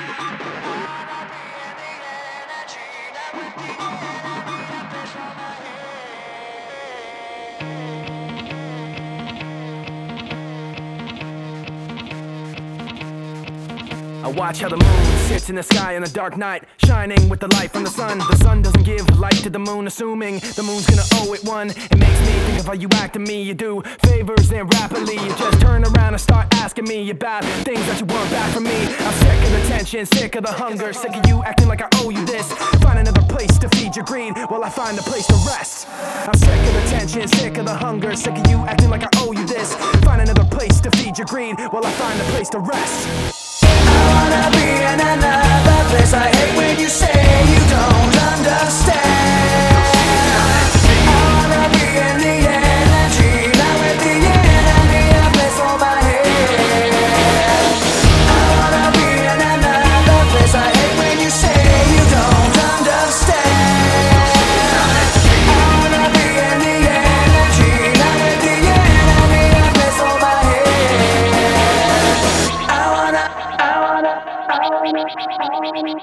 I watch how the moon sits in the sky in a dark night, shining with the light from the sun. The sun doesn't give light to the moon, assuming the moon's gonna owe it one. It makes me think of how you act to me. You do favors and rapidly you just turn around and start asking me about things that you want back from me. I'm sick of the tension, sick of the hunger, sick of you acting like I owe you this. Find another place to feed your greed while I find a place to rest. I'm sick of the tension, sick of the hunger, sick of you acting like I owe you this. Find another place to feed your greed while I find a place to rest wanna be in another place. I hate when you say you don't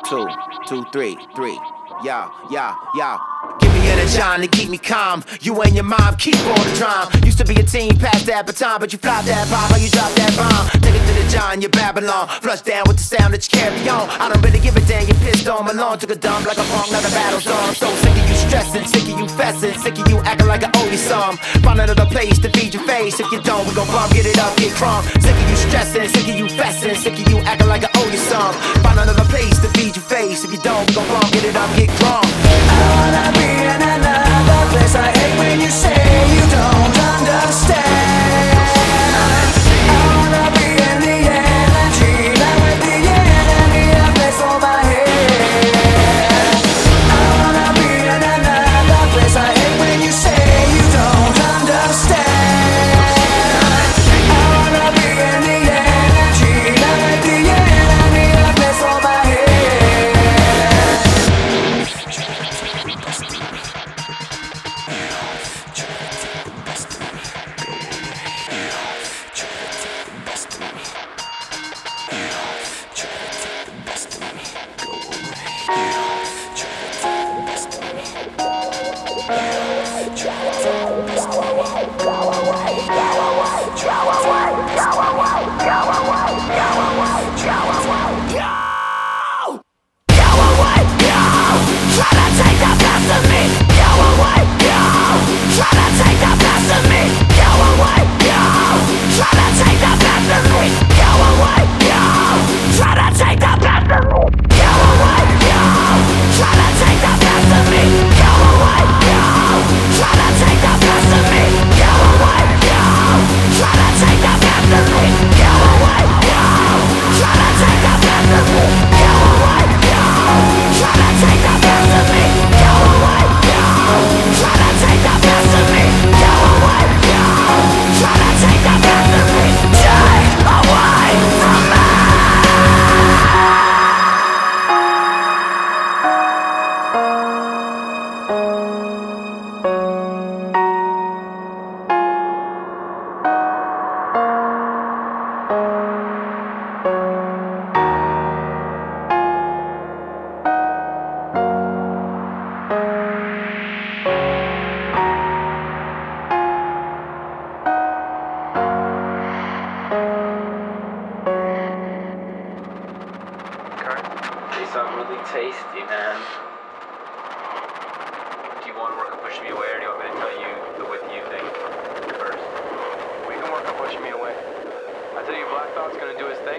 Two, two, three, three. Yeah, yeah, yeah. Give me energy to keep me calm. You and your mom keep all the drama. Used to be a team, past that baton, but you flop that bomb, how you drop that bomb. Take it to the John, you Babylon. Flush down with the sound that you carry on. I don't really give a damn, you pissed on Malone. Took a dump like a bomb, like a battle storm. So sick of you stressing, sick of you fessing, sick of you acting like I owe you some. Find another place to feed your face. If you don't, we gon' bump, get it up, get crunk. Sick of you stressing, sick of you fessing, sick of you acting like I owe you some. Find another place to feed your face. They tasty, man.